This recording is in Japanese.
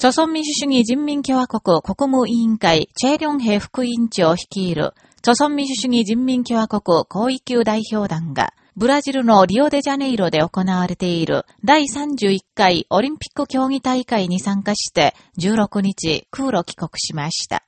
朝鮮民主主義人民共和国国務委員会チェリョンヘ副委員長を率いる、朝鮮民主主義人民共和国広域級代表団が、ブラジルのリオデジャネイロで行われている第31回オリンピック競技大会に参加して16日空路帰国しました。